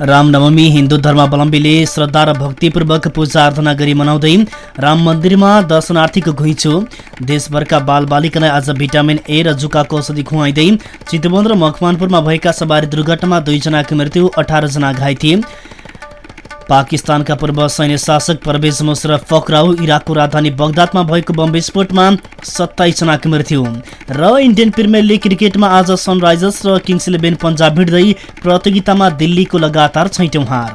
रामनवमी हिन्दू धर्मावलम्बीले श्रद्धा र भक्तिपूर्वक पूजा आराधना गरी मनाउँदै राम मन्दिरमा दर्शनार्थीको घुइँचो देशभरका बालबालिकालाई आज भिटामिन ए र जुकाको औषधि खुवाइँदै चितवन र मकवानपुरमा भएका सवारी दुर्घटनामा दुईजनाको मृत्यु अठारजना घाइते। पाकिस्तानका पूर्व सैन्य शासक परवेज मुशरफ फक्राउ इराकको राजधानी बगदादमा भएको बम विस्फोटमा सत्ताइसजनाको मृत्यु। र इन्डियन प्रिमियर लिग क्रिकेटमा आज सनराइजर्स र किङ्स इलेभेन पन्जाब भिड्दै प्रतियोगितामा दिल्लीको लगातार छैटौँ हार।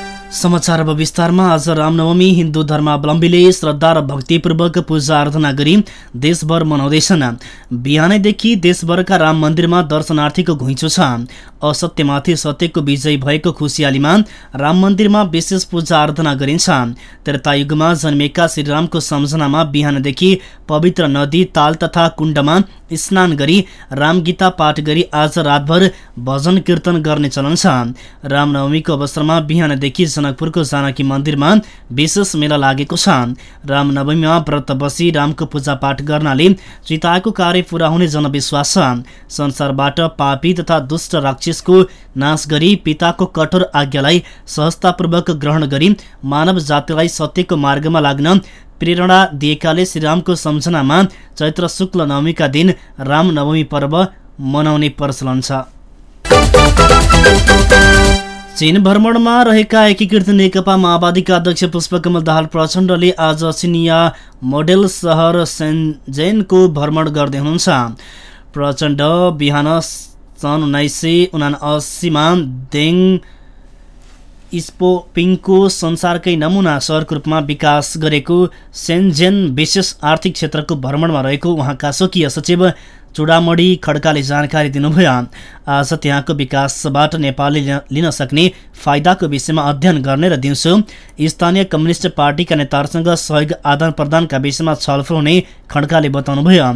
समाचार अब विस्तारमा। आज रामनवमी हिन्दू धर्मावलम्बीले श्रद्धा र भक्तिपूर्वक पूजा आराधना गरी देशभर मनाउँदैछन्। बिहानैदेखि देशभरका राम मन्दिरमा दर्शनार्थीको घुइँचो छ। असत्यमाथि सत्यको विजय भएको खुसियालीमा राम मन्दिरमा विशेष पूजा आराधना गरिन्छ। त्रेतायुगमा जन्मेका श्रीरामको सम्झनामा बिहानदेखि पवित्र नदी ताल तथा कुण्डमा स्नान गरी रामगीता पाठ गरी आज रातभर भजन कीर्तन गर्ने चलन छ। रामनवमीको अवसरमा बिहानदेखि जनकपुरको जानकी मन्दिरमा विशेष मेला लागेको छ। रामनवमीमा व्रत बसी रामको पूजापाठ गर्नाले चिताएको कार्य पूरा हुने जनविश्वास छ। संसारबाट पापी तथा दुष्ट राक्षसको नाश गरी पिताको कठोर आज्ञालाई सहजतापूर्वक ग्रहण गरी मानव जातिलाई सत्यको मार्गमा लाग्न प्रेरणा दिएकाले श्रीरामको सम्झनामा चैत्र शुक्ल नवमीका दिन रामनवमी पर्व मनाउने प्रचलन छ। चीन भ्रमणमा रहेका एकीकृत नेकपा माओवादीका अध्यक्ष पुष्पकमल दाहाल प्रचण्डले आज चिनिया मोडेल सहर सेन्जेनको भ्रमण गर्दै हुनुहुन्छ। प्रचण्ड बिहान सन् उन्नाइस सय उनासीमा देङ स्पोपिङको संसारकै नमुना सहरको रूपमा विकास गरेको सेन्जेन विशेष आर्थिक क्षेत्रको भ्रमणमा रहेको उहाँका स्वकीय सचिव चुडामणी खड्काले जानकारी दिनुभयो। आज त्यहाँको विकासबाट नेपालले लिन सक्ने फाइदाको विषयमा अध्ययन गर्ने र दिउँसो स्थानीय कम्युनिस्ट पार्टीका नेताहरूसँग सहयोग आदान प्रदानका विषयमा छलफल हुने खड्काले बताउनुभयो।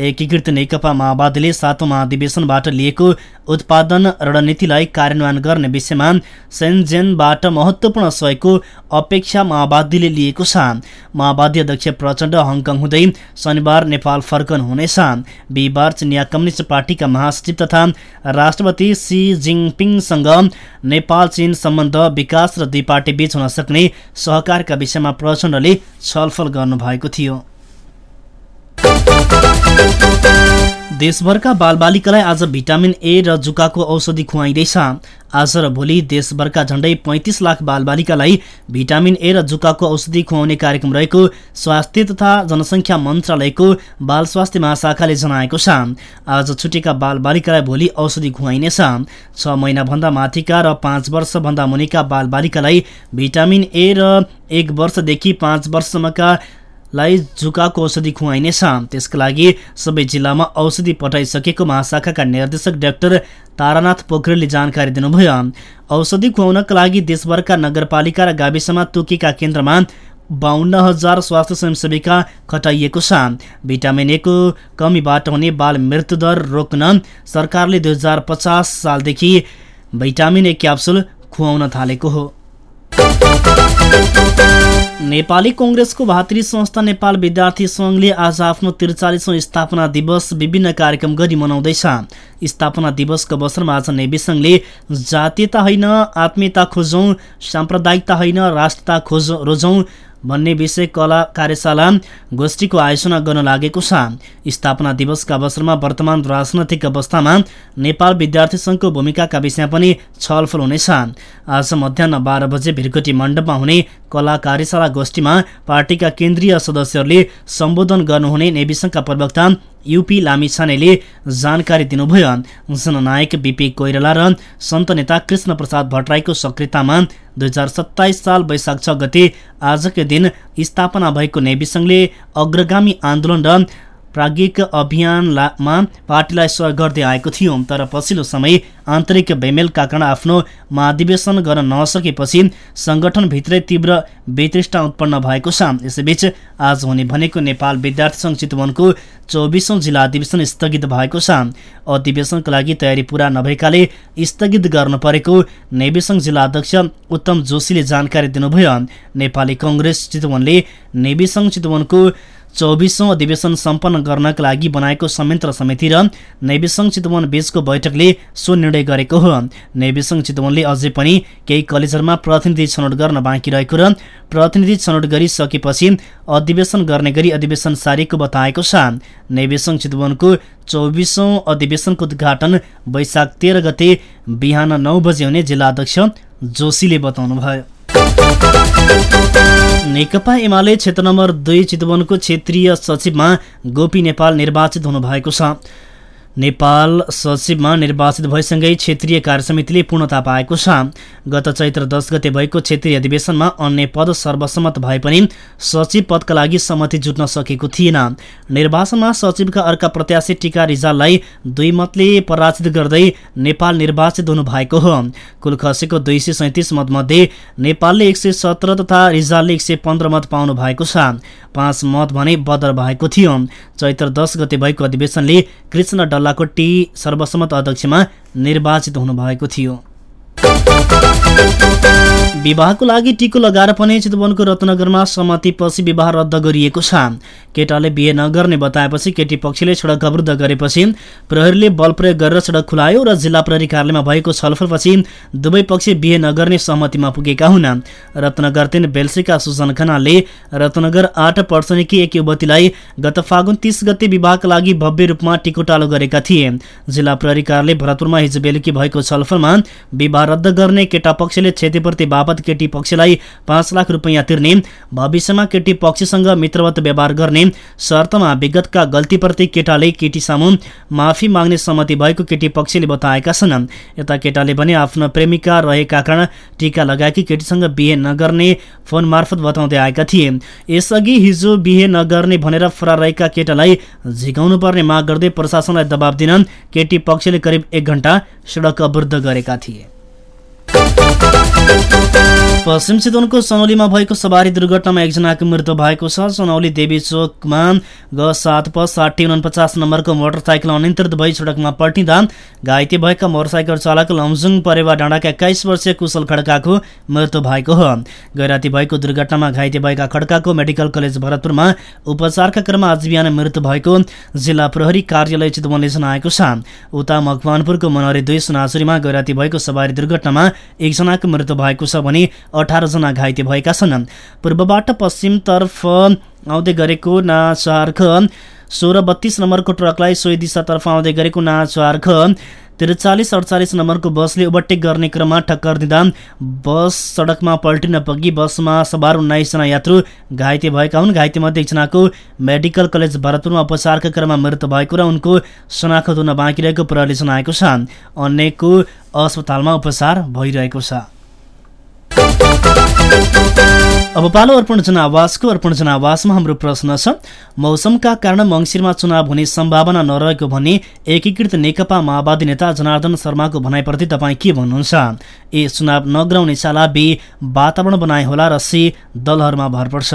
एकीकृत नेकपा माओवादीले सातौँ महाधिवेशनबाट लिएको उत्पादन रणनीतिलाई कार्यान्वयन गर्ने विषयमा सेन्जेनबाट महत्त्वपूर्ण सहयोगको अपेक्षा माओवादीले लिएको छ। माओवादी अध्यक्ष प्रचण्ड हङकङ हुँदै शनिबार नेपाल फर्कनुहुनेछ बिहिबार चिनिया कम्युनिस्ट पार्टीका महासचिव तथा राष्ट्रपति सी जिङपिङसँग नेपाल चीन सम्बन्ध विकास र दुई पार्टी बीच हुन सक्ने सहकारका विषयमा प्रचण्डले छलफल गर्नुभएको थियो। देशभरका बालबालिकालाई आज भिटामिन ए र जुकाको औषधि खुवाइँदैछ। आज र भोलि देशभरका झण्डै पैँतिस लाख बालबालिकालाई भिटामिन ए र जुकाको औषधि खुवाउने कार्यक्रम रहेको स्वास्थ्य तथा जनसङ्ख्या मन्त्रालयको बाल स्वास्थ्य महाशाखाले जनाएको छ। आज छुटेका बालबालिकालाई भोलि औषधि खुवाइनेछ। छ महिनाभन्दा माथिका र पाँच वर्षभन्दा मुनिका बालबालिकालाई भिटामिन ए र एक वर्षदेखि पाँच वर्षसम्मका लाई झुकाको औषधि खुवाइनेछ त्यसका लागि सबै जिल्लामा औषधि पठाइसकेको महाशाखाका निर्देशक डाक्टर तारानाथ पोखरेलले जानकारी दिनुभयो। औषधि खुवाउनका लागि देशभरका नगरपालिका र गाविसमा तोकेका केन्द्रमा बाहन्न हजार स्वास्थ्य स्वयंसेविका खटाइएको छ भिटामिन एको कमीबाट हुने बाल मृत्युदर रोक्न सरकारले दुई सालदेखि भिटामिन ए क्याप्सुल खुवाउन थालेको हो। नेपाली कङ्ग्रेसको भातृ संस्था नेपाल विद्यार्थी सङ्घले आज आफ्नो त्रिचालिसौँ स्थापना दिवस विभिन्न कार्यक्रम गरी मनाउँदैछ। स्थापना दिवसको अवसरमा आज नेवी सङ्घले जातीयता होइन आत्मीयता खोजौँ साम्प्रदायिकता होइन राष्ट्रता खोज रोजौँ भन्ने विषय कला कार्यशाला गोष्ठीको आयोजना गर्न लागेको छ। स्थापना दिवसका अवसरमा वर्तमान राजनैतिक अवस्थामा नेपाल विद्यार्थी सङ्घको भूमिकाका विषयमा पनि छलफल हुनेछ। आज मध्याह बाह्र बजे भिरकोटी मण्डपमा हुने कला कार्यशाला गोष्ठीमा पार्टीका केन्द्रीय सदस्यहरूले सम्बोधन गर्नुहुने नेवी सङ्घका प्रवक्ता युपी लामिछानेले जानकारी दिनुभयो। जननायक बिपी कोइराला र सन्त नेता कृष्ण प्रसाद भट्टराईको सक्रियतामा दुई हजार सत्ताइस साल वैशाख छ गते आजकै दिन स्थापना भएको नेवी सङ्घले अग्रगामी आन्दोलन र प्राज्ञिक अभियानमा पार्टीलाई सहयोग गर्दै आएको थियो तर पछिल्लो समय आन्तरिक बेमेलका कारण आफ्नो महाधिवेशन गर्न नसकेपछि सङ्गठनभित्रै तीव्र वितृष्टा उत्पन्न भएको छ। यसैबीच आज हुने भनेको नेपाल विद्यार्थी सङ्घ चितवनको चौबिसौँ जिल्ला अधिवेशन स्थगित भएको छ। अधिवेशनका लागि तयारी पूरा नभएकाले स्थगित गर्नु परेको नेविसङ्घ जिल्ला अध्यक्ष उत्तम जोशीले जानकारी दिनुभयो। नेपाली कङ्ग्रेस चितवनले नेविसङ्घ चितवनको चौबिसौँ अधिवेशन सम्पन्न गर्नका लागि बनाएको संयन्त्र समिति र नेविसङ्घ चितवन बीचको बैठकले सो निर्णय गरेको हो। नेविसङ्घ चितवनले अझै पनि केही कलेजहरूमा प्रतिनिधि छनौट गर्न बाँकी रहेको र प्रतिनिधि छनौट गरिसकेपछि अधिवेशन गर्ने गरी अधिवेशन सारिएको बताएको छ। नेविसङ्घ चितवनको चौबिसौँ अधिवेशनको उद्घाटन वैशाख तेह्र गते बिहान नौ बजे हुने जिल्ला अध्यक्ष जोशीले बताउनुभयो। नेकपा एमाले क्षेत्र नम्बर दुई चितवनको क्षेत्रीय सचिवमा गोपी नेपाल निर्वाचित हुनुभएको छ। नेपाल सचिवमा निर्वाचित भएसँगै क्षेत्रीय कार्य समितिले पूर्णता पाएको छ। गत चैत्र दस गते भएको क्षेत्रीय अधिवेशनमा अन्य पद सर्वसम्मत भए पनि सचिव पदका लागि सहमति जुट्न सकेको थिएन। निर्वाचनमा सचिवका अर्का प्रत्याशी टिका रिजाललाई दुई मतले पराजित गर्दै नेपाल निर्वाचित हुनुभएको हो। कुल खसेको दुई मतमध्ये नेपालले एक सय सत्र तथा रिजालले एक सय पन्ध्र मत पाउनु भएको छ। पाँच मत भने बदर भएको थियो। चैत्र दस गते भएको अधिवेशनले कृष्ण डल्लाकोटी सर्वसम्मत अध्यक्षमा निर्वाचित हुनुभएको थियो। विवाहको लागि टिको लगाएर पनि चितवनको रत्नगरमा सहमतिपछि विवाह रद्द गरिएको छ। केटाले बिहे नगर्ने बताएपछि केटी पक्षले सडक अवरुद्ध गरेपछि प्रहरीले बल प्रयोग गरेर सडक खुलायो र जिल्ला प्रहरी कार्यालयमा भएको छलफलपछि दुवै पक्ष बिहे नगर्ने सहमतिमा पुगेका हुन्। रत्नगर तीन बेल्सेका सुजन खनालले रत्नगर आठ पर्सनीकी एक युवतीलाई गत फागुन तीस गते विवाहका लागि भव्य रूपमा टिकोटालो गरेका थिए। जिल्ला प्रहरी कार्यालय भरतपुरमा हिजो बेलुकी भएको छलफलमा विवाह रद्द गर्ने केटा पक्षले क्षतिपूर्ति बापत केटी पक्षलाई पाँच लाख रुपियाँ तिर्ने भविष्यमा केटी पक्षसँग मित्रवत व्यवहार गर्ने शर्तमा विगतका गल्तीप्रति केटाले केटी सामु माफी माग्ने सहमति भएको केटी पक्षले बताएका छन्। यता केटाले भने आफ्नो प्रेमिका रहेका कारण टिका लगाएकी केटीसँग बिहे नगर्ने फोन मार्फत बताउँदै आएका थिए। यसअघि हिजो बिहे नगर्ने भनेर फरार रहेका केटालाई झिकाउनु पर्ने माग गर्दै प्रशासनलाई दबाब दिन केटी पक्षले करिब एक घण्टा सडक अवरुद्ध गरेका थिए। पश्चिम चितवनको सनौलीमा भएको सवारी दुर्घटनामा एकजनाको मृत्यु भएको छ। सनौली देवी चोकमा ग सात प साठी उनपचास नम्बरको मोटरसाइकल अनियन्त्रित भई सडकमा पल्टिँदा घाइते भएका मोटरसाइकल चालक लमजुङ परेवा डाँडाका एक्काइस वर्षीय कुशल खड्काको मृत्यु भएको हो। गैराती भएको दुर्घटनामा घाइते भएका खड्काको मेडिकल कलेज भरतपुरमा उपचारका क्रममा आज बिहान मृत्यु भएको जिल्ला प्रहरी कार्यालय चितवनले जनाएको छ। उता मकवानपुरको मनहरी दुई सुनाचुरीमा गैराती भएको सवारी दुर्घटनामा एकजनाको मृत्यु भएको छ भने अठारजना घाइते भएका छन्। पूर्वबाट पश्चिमतर्फ आउँदै गरेको नाचार्ख सोह्र बत्तीस नम्बरको ट्रकलाई सोही दिशातर्फ आउँदै गरेको नाचार्ख त्रिचालिस अडचालिस नम्बरको बसले ओभरटेक गर्ने क्रममा टक्कर दिँदा बस सडकमा पल्टिन पुगी बसमा सवार उन्नाइसजना यात्रु घाइते भएका हुन्। घाइतेमध्ये एकजनाको मेडिकल कलेज भरतपुरमा उपचारका क्रममा मृत्यु भएको र उनको शनाखत हुन बाँकी रहेको प्रहरीले जनाएको छ। अन्यको अस्पतालमा उपचार भइरहेको छ। अब पालो अर्पण जनावासको अर्पण जनावासमा हाम्रो प्रश्न छ मौसमका कारण मङ्सिरमा चुनाव हुने सम्भावना नरहेको भन्ने एकीकृत नेकपा माओवादी नेता जनार्दन शर्माको भनाइप्रति तपाईँ के भन्नुहुन्छ? ए चुनाव नगराउने साला बी वातावरण बनाए होला र सी दलहरूमा भर पर्छ।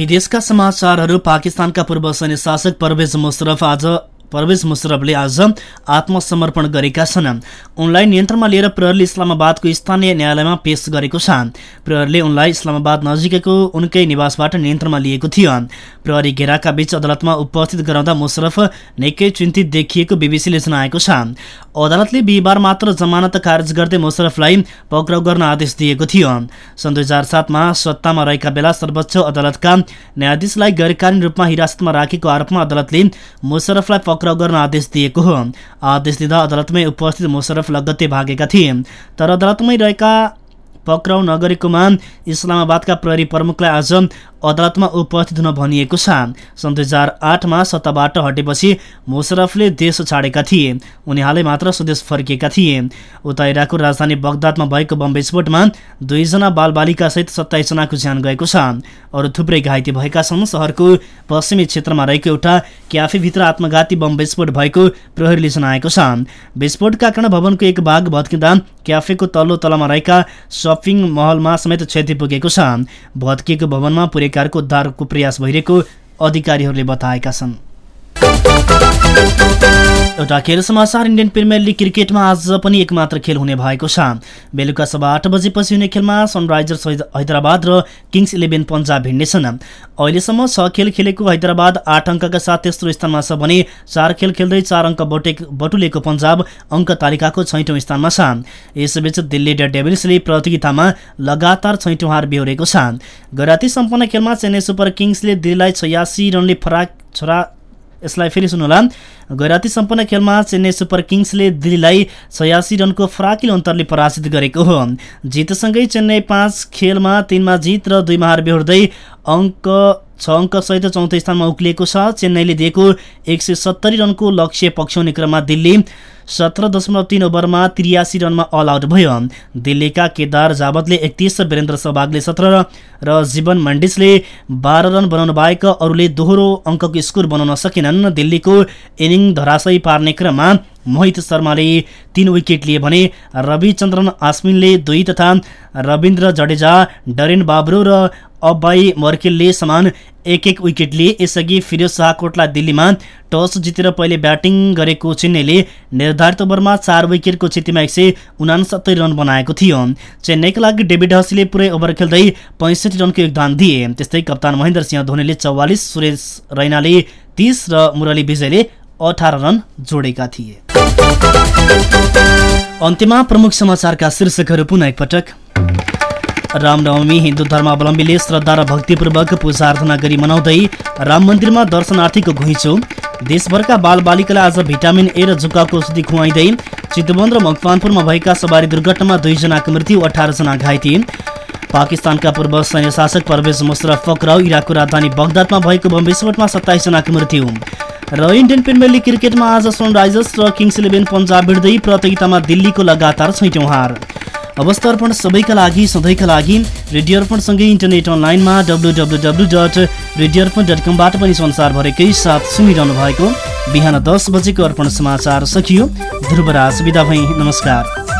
विदेशका समाचारहरू पाकिस्तानका पूर्व सैन्य शासक परवेज मुशरफ आज परवेज मुशरफले आज आत्मसमर्पण गरेका छन्। उनलाई नियन्त्रणमा लिएर प्रहरले इस्लामाबादको स्थानीय न्यायालयमा पेश गरेको छ। प्रहरले उनलाई इस्लामाबाद नजिकैको उनकै निवासबाट नियन्त्रणमा लिएको थियो। प्रहरी घेराका बीच अदालतमा उपस्थित गराउँदा मुशरफ निकै चिन्तित देखिएको बिबिसीले जनाएको छ। अदालतले बिहिबार मात्र जमानत खारेज गर्दै मुशरफलाई पक्राउ गर्न आदेश दिएको थियो। सन् दुई हजार सातमा सत्तामा रहेका बेला सर्वोच्च अदालतका न्यायाधीशलाई गैरकालीन रूपमा हिरासतमा राखेको आरोपमा अदालतले मुशरफलाई पक्राउ गर्न आदेश दिएको हो। आदेश दिँदा अदालतमै उपस्थित मुशरफ लगत्तै भागेका थिए। तर अदालतमै रहेका पक्राउ नगरेकोमा इस्लामाबादका प्रहरी प्रमुखलाई आज अदालतमा उपस्थित हुन भनिएको छ। सन् दुई हजार आठमा सत्ताबाट हटेपछि मुशरफले देश छाडेका थिए। उनी हालै मात्र स्वदेश फर्किएका थिए। उता इराकको राजधानी बगदादमा भएको बम विस्फोटमा दुईजना बालबालिकासहित सत्ताइसजनाको ज्यान गएको छ। अरू थुप्रै घाइते भएका छन्। सहरको पश्चिमी क्षेत्रमा रहेको एउटा क्याफेभित्र आत्मघाती बम विस्फोट भएको प्रहरीले जनाएको छ। विस्फोटका कारण भवनको एक भाग भत्किँदा क्याफेको तल्लो तलामा रहेका सपिङ महलमा समेत क्षति पुगेको छ। भत्किएको भवनमा पुरेकारको उद्धारको प्रयास भइरहेको अधिकारीहरूले बताएका छन्। एउटा खेल समाचार इन्डियन प्रिमियर लिग क्रिकेटमा आज पनि एक मात्र खेल हुने भएको छ। बेलुका सभा आठ बजेपछि हुने खेलमा सनराइजर्स हैदराबाद र किङ्स इलेभेन पन्जाब भिड्नेछन्। अहिलेसम्म छ खेल खेलेको हैदराबाद आठ अङ्कका साथ तेस्रो स्थानमा छ भने चार खेल खेल्दै चार अङ्क बटे बटुलेको पन्जाब अङ्क तालिकाको छैटौँ स्थानमा छ। यसबीच दिल्ली डेभिल्सले प्रतियोगितामा लगातार छैटौँ हार बेहोरेको छ। गैराती सम्पन्न खेलमा चेन्नई सुपर किङ्सले दिल्लीलाई छयासी रनले फराक छोरा यसलाई फेरि सुन्नुहोला। गैराती सम्पन्न खेलमा चेन्नई सुपर किङ्सले दिल्लीलाई छयासी रनको फराकिलो अन्तरले पराजित गरेको हो। जितसँगै चेन्नई पाँच खेलमा तिनमा जित र दुईमा हार बेहोर्दै अङ्क छ अङ्कसहित चौथो स्थानमा उक्लिएको छ। चेन्नईले दिएको एक सय सत्तरी रनको लक्ष्य पक्षाउने क्रममा दिल्ली सत्र दशमलव तिन ओभरमा त्रियासी रनमा अल आउट भयो। दिल्लीका केदार जावतले एकतिस वीरेन्द्र सहवागले सत्र र जीवन मण्डिसले बाह्र रन बनाउनु बाहेक अरूले दोहोरो अङ्कको स्कोर बनाउन सकेनन्। दिल्लीको इनिङ धराशयी पार्ने क्रममा मोहित शर्माले तीन विकेट लिए भने रविचन्द्रन आश्विनले दुई तथा रविन्द्र जडेजा डरेन बाब्रो र अब्बाई मर्केलले समान एक एक विकेट लिए यसअघि फिरोज शाहकोटलाई दिल्लीमा। टस जितेर पहिले ब्याटिङ गरेको चेन्नईले निर्धारित ओभरमा चार विकेटको क्षतिमा एक सय उनासत्तरी रन बनाएको थियो। चेन्नईका लागि डेभिड हसीले पुरै ओभर खेल्दै पैँसठी रनको योगदान दिए। त्यस्तै कप्तान महेन्द्र सिंह धोनीले चौवालिस सुरेश रैनाले तीस र मुरली विजयले अठार रन जोडेका थिए। अन्त्यमा प्रमुख समाचारका शीर्षकहरू पुनः एकपटक। रामनवमी हिन्दू धर्मावलम्बीले श्रद्धा र भक्तिपूर्वक पूजा आराधना गरी मनाउँदै राम मन्दिरमा दर्शनार्थीको घुइँचो। देशभरका बालबालिकालाई आज भिटामिन ए र जुकाको औषधि खुवाइँदै चितवन र मकवानपुरमा भएका सवारी दुर्घटनामा दुईजनाको मृत्यु अठारजना घाइते। पाकिस्तानका पूर्व सैन्य शासक परवेज मुशरफ पक्राउ इराकको राजधानी बगदादमा भएको बम विस्फोटमा सत्ताइसजनाको मृत्यु। र इन्डियन प्रिमियर लिग क्रिकेटमा आज सनराइजर्स र किङ्स इलेभेन पन्जाब भिड्दै प्रतियोगितामा दिल्लीको लगातार छैटौँ हार। अवस्था अर्पण सबैका लागि सधैँका लागि रेडियो अर्पणसँगै इन्टरनेट अनलाइनमा W W W dot radio Arpan dot कमबाट पनि संसारभरिकै साथ सुनिरहनु भएको बिहान दस बजेको अर्पण समाचार सकियो ध्रुवराज विदा भई नमस्कार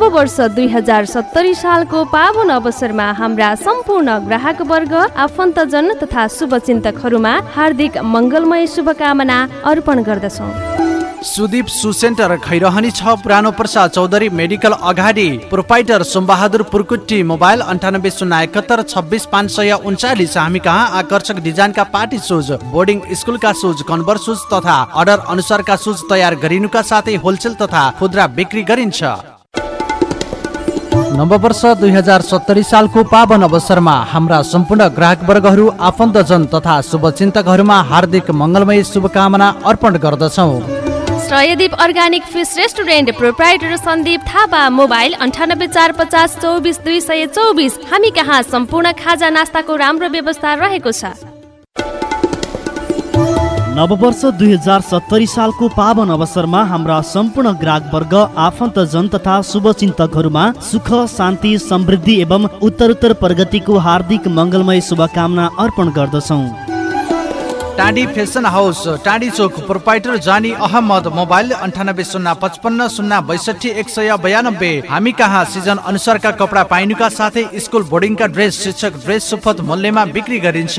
नव वर्ष दुई हजार सत्तरी सालको पावन अवसरमा हाम्रा सम्पूर्ण ग्राहक वर्ग आफन्तजन तथा शुभचिन्तकहरूमा हार्दिक मङ्गलमय शुभकामना अर्पण गर्दछौँ। सुदीप सुसेन्टर खैरहनी छ पुरानो प्रसाद चौधरी मेडिकल अगाडि प्रोपाइटर सोमबहादुर पुर्कुट्टी मोबाइल अन्ठानब्बे शून्य एकहत्तर छब्बिस पाँच सय उन्चालिस। हामी कहाँ? आकर्षक डिजाइनका पार्टी सुज बोर्डिङ स्कुलका सुज कन्भर सुज तथा अर्डर अनुसारका सुज तयार गरिनुका साथै होलसेल तथा खुद्रा बिक्री गरिन्छ। नववर्ष दुई हजार सत्तरी सालको पावन अवसरमा हाम्रा सम्पूर्ण ग्राहक वर्गहरू आफन्तजन तथा शुभचिन्तकहरूमा हार्दिक मङ्गलमय शुभकामना अर्पण गर्दछौँ। Shreyadeep organic fish restaurant proprietor Sandeep Thapa mobile अन्ठानब्बे चार पचास चौबिस दुई सय चौबिस। हामी कहाँ सम्पूर्ण खाजा नास्ताको राम्रो व्यवस्था रहेको छ? नववर्ष दुई हजार सत्तरी सालको पावन अवसरमा हाम्रा सम्पूर्ण ग्राहक वर्ग आफन्तजन तथा शुभचिन्तकहरूमा सुख शान्ति समृद्धि एवं उत्तरोत्तर प्रगतिको हार्दिक मङ्गलमय शुभकामना अर्पण गर्दछौँ। टाँडी फेसन हाउस टाँडी चोक प्रोपाइटर जानी अहमद मोबाइल अन्ठानब्बे शून्य पचपन्न शून्य बैसठी एक सय बयानब्बे। हामी कहाँ? सिजन अनुसारका कपडा पाइनुका साथै स्कुल बोर्डिङका ड्रेस शिक्षक ड्रेस सुपथ मूल्यमा बिक्री गरिन्छ।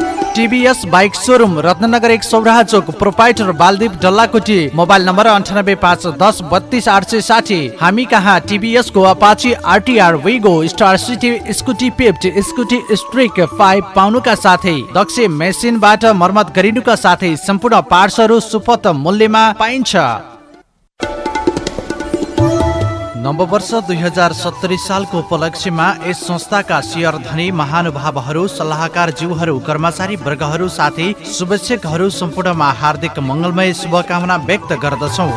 टिभीएस बाइक सोरुम रत्नगर एक Sauraha chowk proprietor Baldeep Dallakoti mobile number अन्ठानब्बे पाँच दस बत्तिस आठ सय साठी। हामी कहाँ? टिभीएस को Apache RTR Wego star city scooty pep scooty streak five पाउनुका साथै। दक्ष मेसिनबाट मर्मत गरिनुका साथै सम्पूर्ण पार्ट्सहरू सुपथ मूल्यमा पाइन्छ। नववर्ष दुई हजार सत्तरी सालको उपलक्ष्यमा यस संस्थाका सेयर धनी महानुभावहरू सल्लाहकार जीवहरू कर्मचारी वर्गहरू साथै शुभेच्छकहरू सम्पूर्णमा हार्दिक मङ्गलमय शुभकामना व्यक्त गर्दछौँ।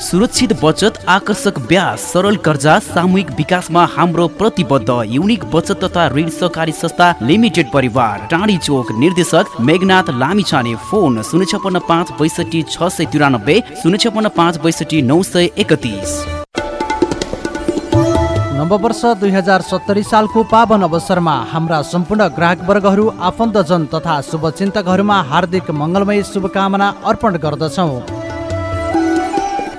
सुरक्षित बचत आकर्षक ब्याज सरल कर्जा सामूहिक विकासमा हाम्रो प्रतिबद्ध युनिक बचत तथा ऋण सहकारी संस्था लिमिटेड परिवार। टाढी चोक निर्देशक मेघनाथ लामिछाने फोन शून्य छपन्न पाँच बैसठी छ सय तिरानब्बे शून्य छपन्न पाँच बैसठी नौ सय एकतिस। नववर्ष दुई हजार सत्तरी सालको पावन अवसरमा हाम्रा सम्पूर्ण ग्राहक वर्गहरू आफन्तजन तथा शुभचिन्तकहरूमा हार्दिक मङ्गलमय शुभकामना अर्पण गर्दछौँ।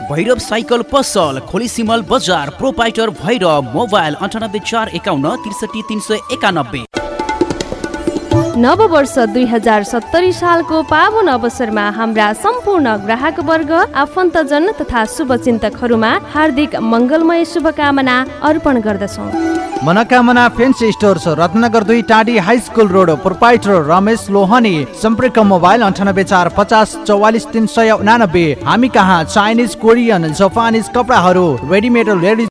भैरव साइकल पसल खोली सिमल बजार प्रोपाइटर भैरव मोबाइल अन्ठानब्बे चार एकाउन्न त्रिसठी तिन सय एकानब्बे। नव वर्ष दुई हजार सत्तरी सालको पावन अवसरमा हाम्रा सम्पूर्ण ग्राहक वर्ग आफन्तजन तथा शुभचिन्तकहरूमा हार्दिक मङ्गलमय शुभकामना अर्पण गर्दछौँ। मनोकामना फेन्सी स्टोर्स रत्नगर दुई टाढी high school road proprietor Ramesh Lohani सम्पर्क मोबाइल अन्ठानब्बे चार पचास चौवालिस तिन सय उनानब्बे। हामी कहाँ चाइनिज कोरियन जापानिज कपडाहरू रेडिमेड लेडिज